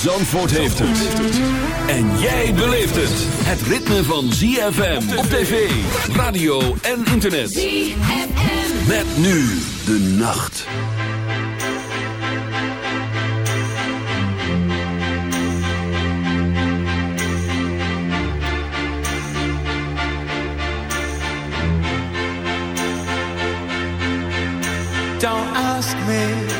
Zandvoort heeft het. En jij beleeft het. Het ritme van ZFM op tv, radio en internet. ZFM. Met nu de nacht. Don't ask me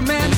Different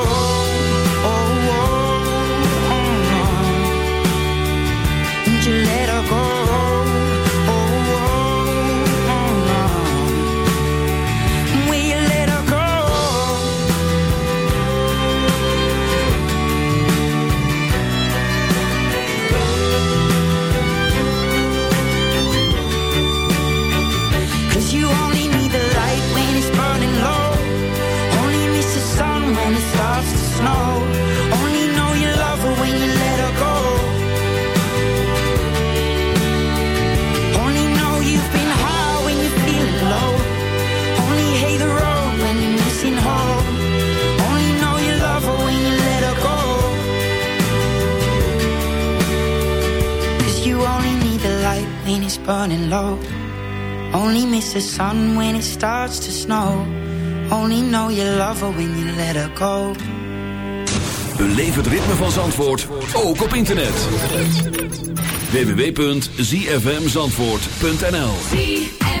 Burning low. Only miss the sun when it starts to snow. Only know you love her when you let her go. Beleef het ritme van Zandvoort ook op internet. www.zfmzandvoort.nl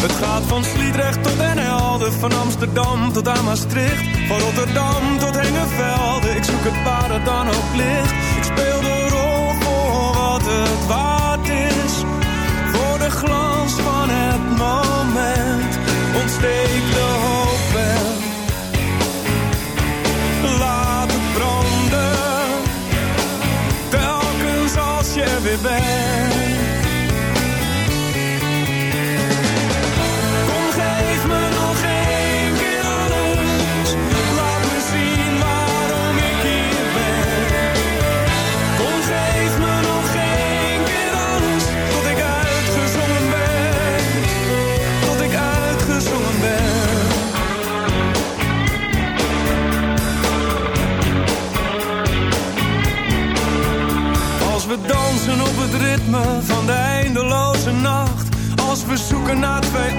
Het gaat van Sliedrecht tot Den Helder, van Amsterdam tot aan. Van Rotterdam tot Hengevelde, ik zoek het waar het dan ook ligt. Ik speel de rol voor wat het waard is. Voor de glans van het moment, ontsteek de hoop wel. Laat het branden, telkens als je er weer bent. van de eindeloze nacht. Als we zoeken naar twee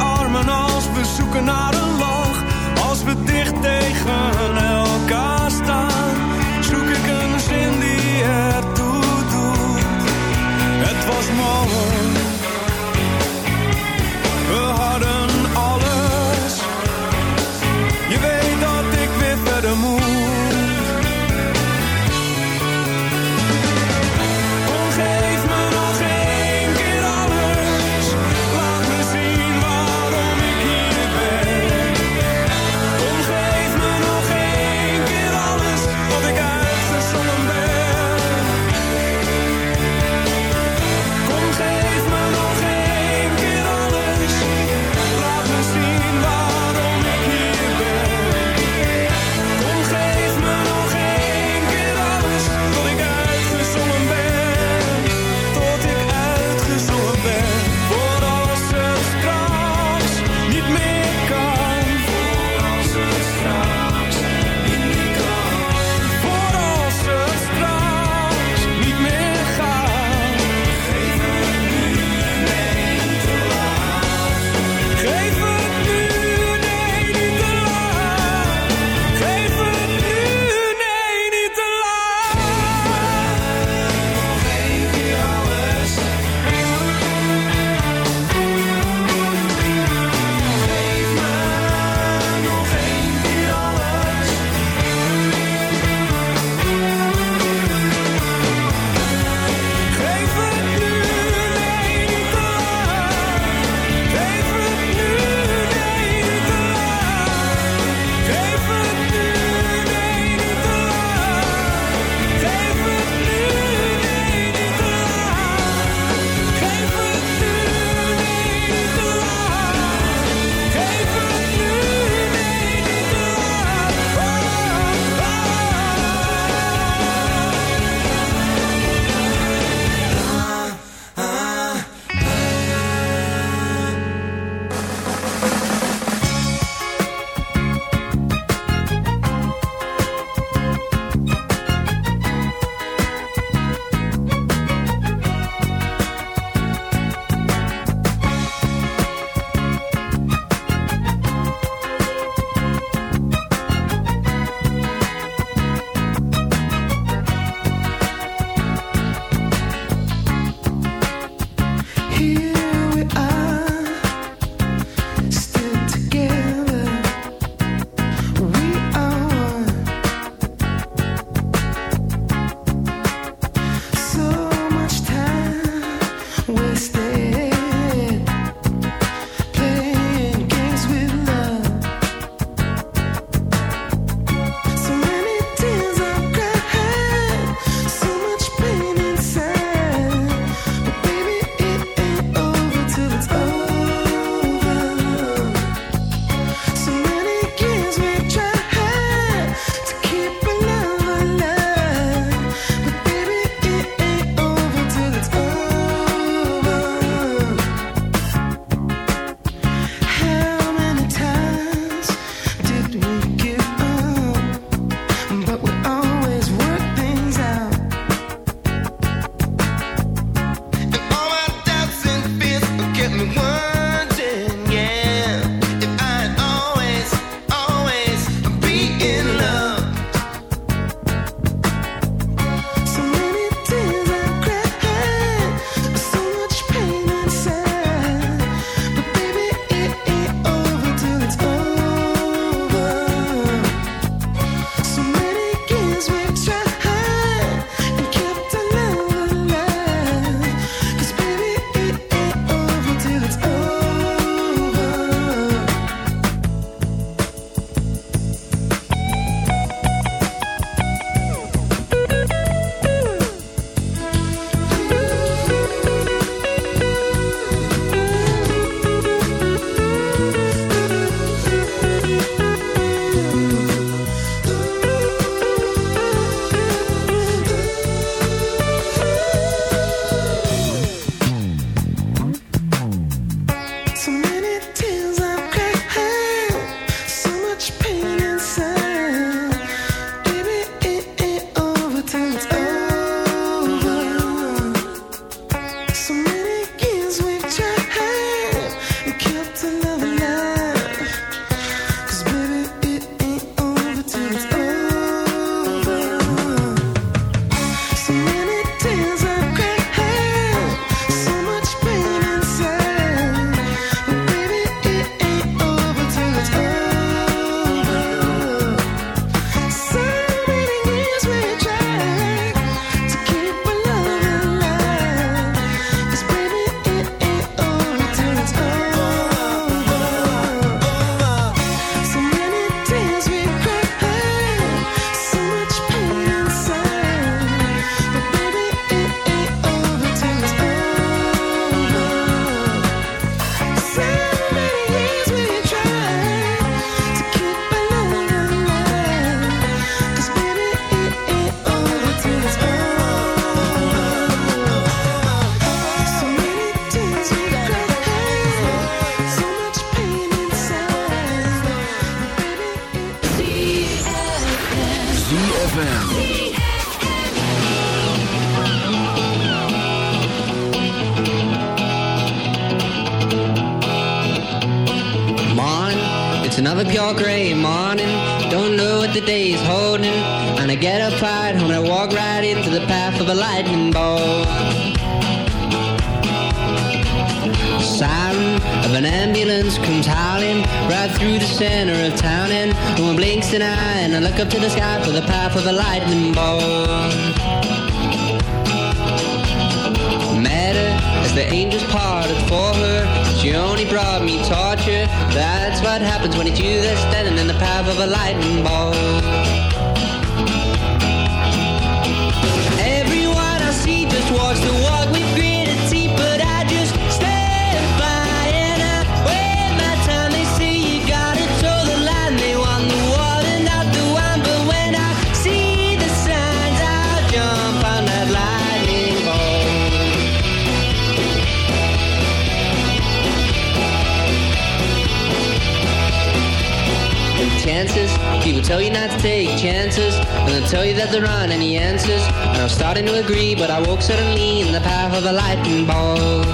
tell you that they're on any answers. And I'm starting to agree, but I woke suddenly in the path of a lightning ball.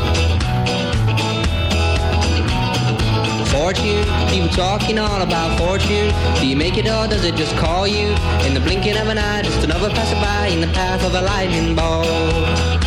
Fortune, people talking all about fortune. Do you make it or does it just call you? In the blinking of an eye, just another passerby in the path of a lightning ball.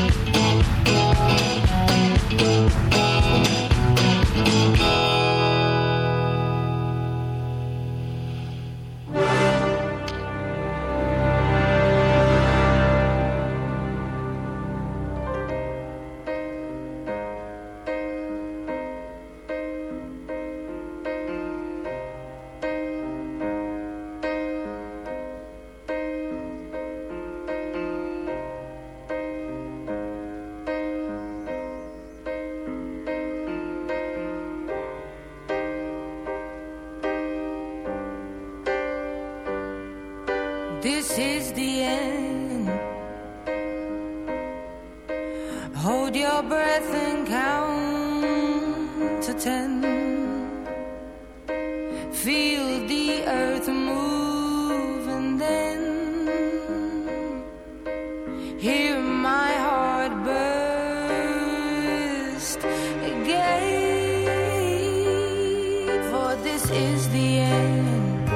is the end.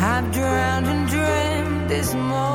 I've drowned and dreamed this morning.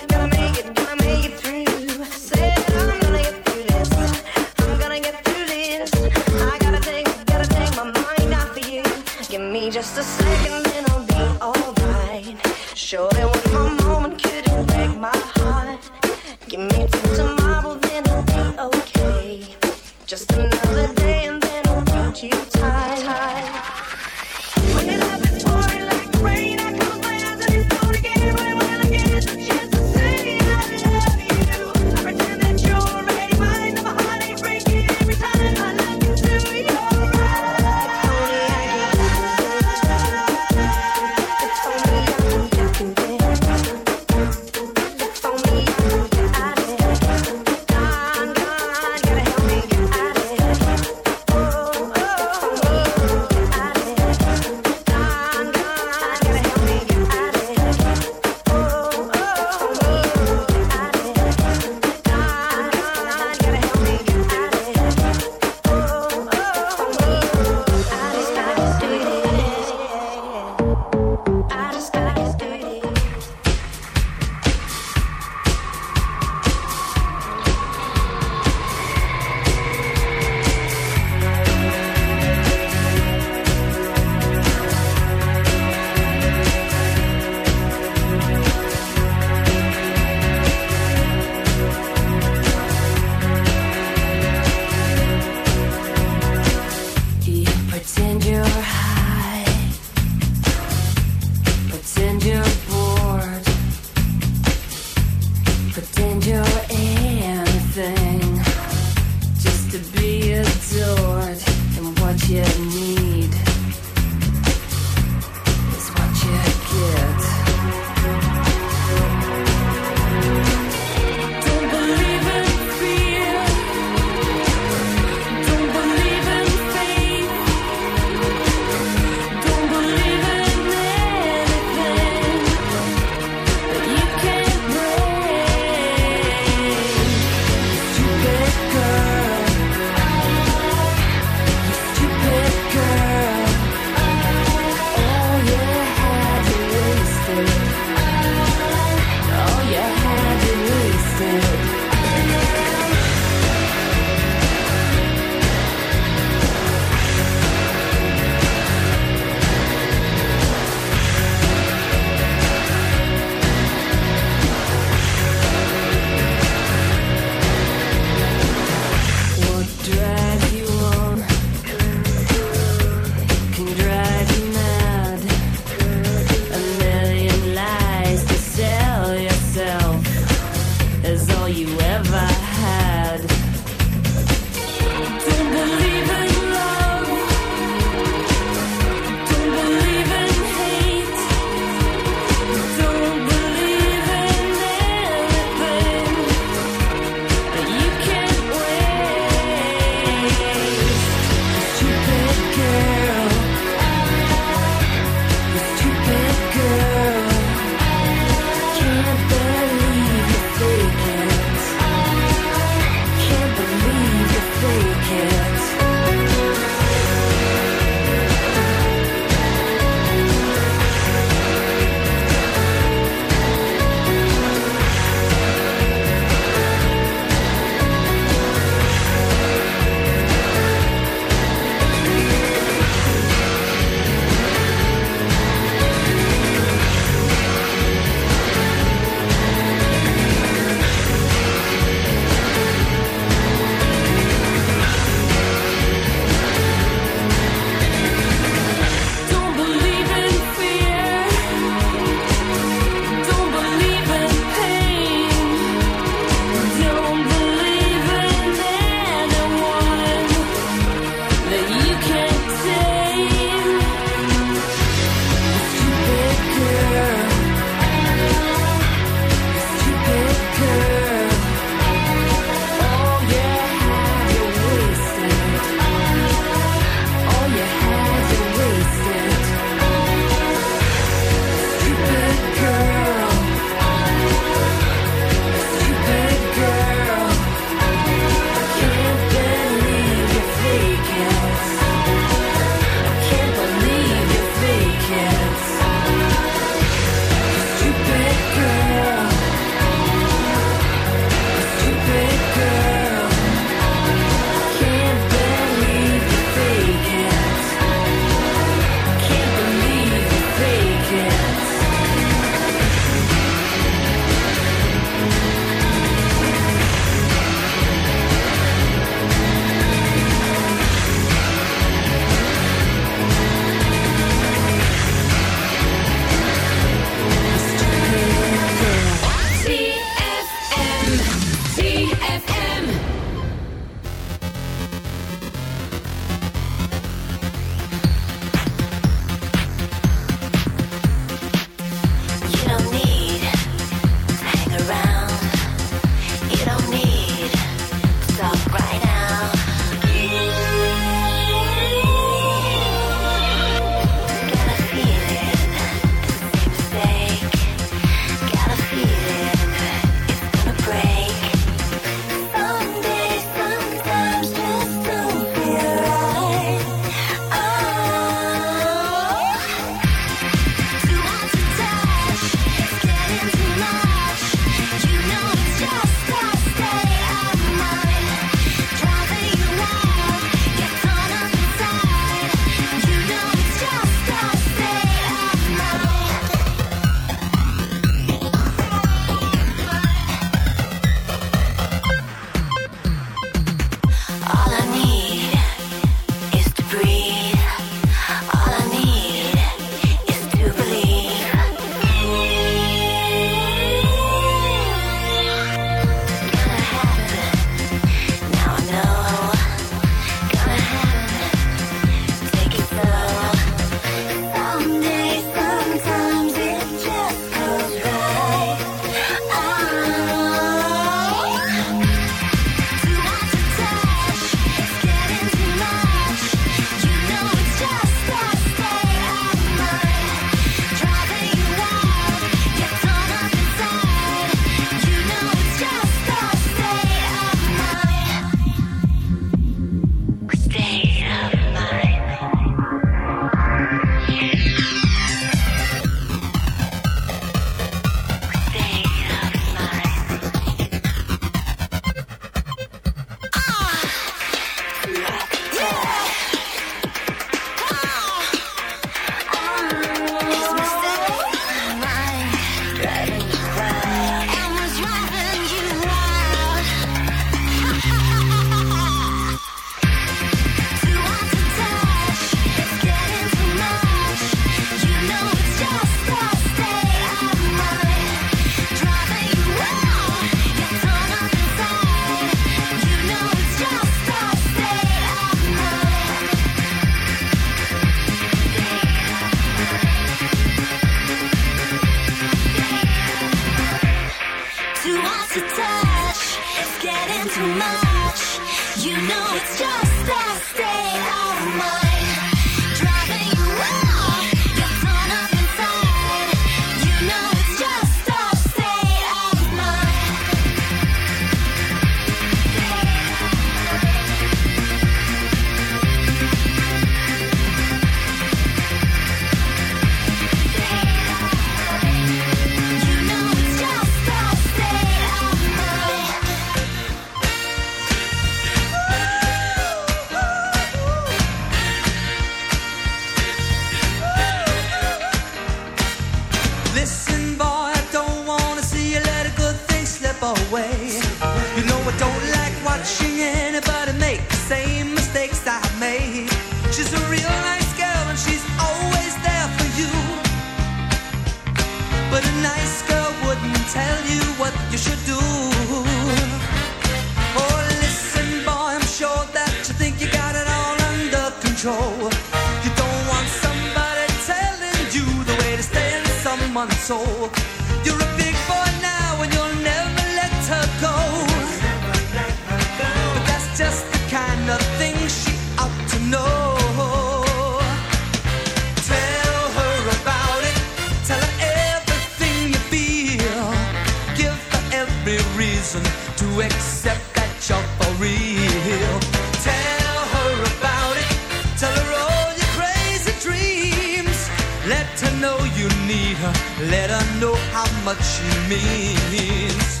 Real. Tell her about it. Tell her all your crazy dreams. Let her know you need her. Let her know how much she means.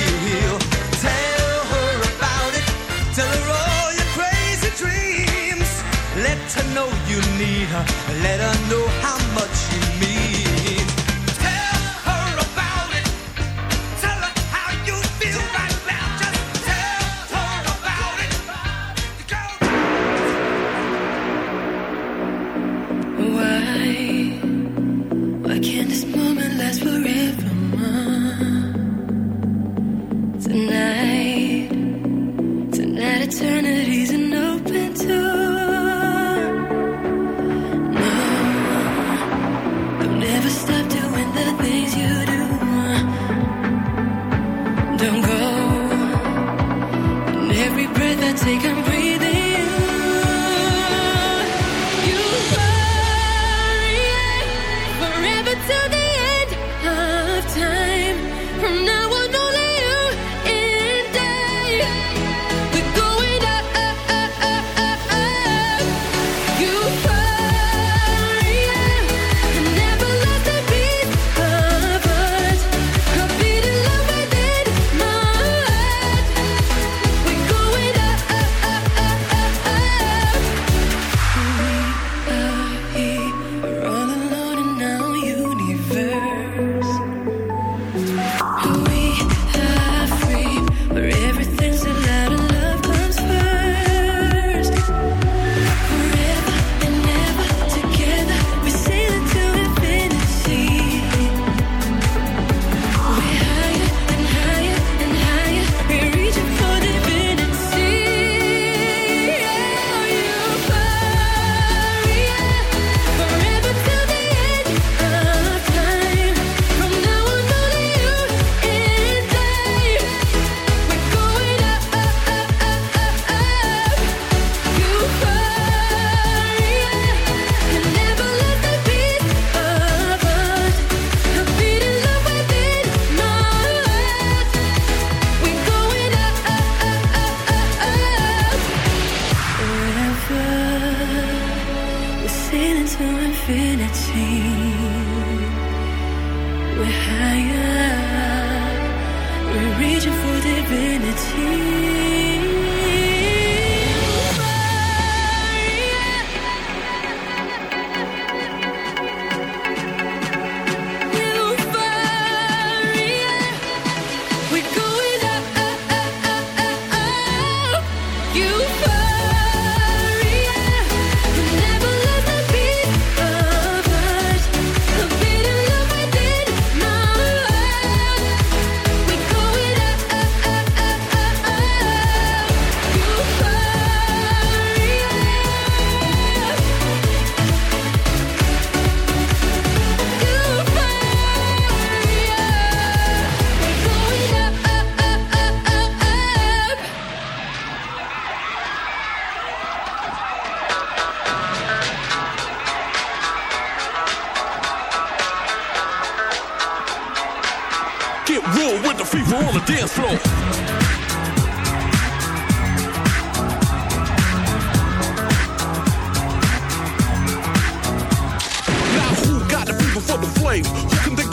Let her know how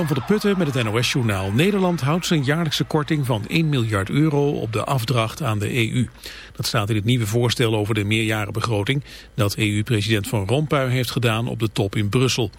Jan van der Putten met het NOS-journaal. Nederland houdt zijn jaarlijkse korting van 1 miljard euro op de afdracht aan de EU. Dat staat in het nieuwe voorstel over de meerjarenbegroting... dat EU-president Van Rompuy heeft gedaan op de top in Brussel.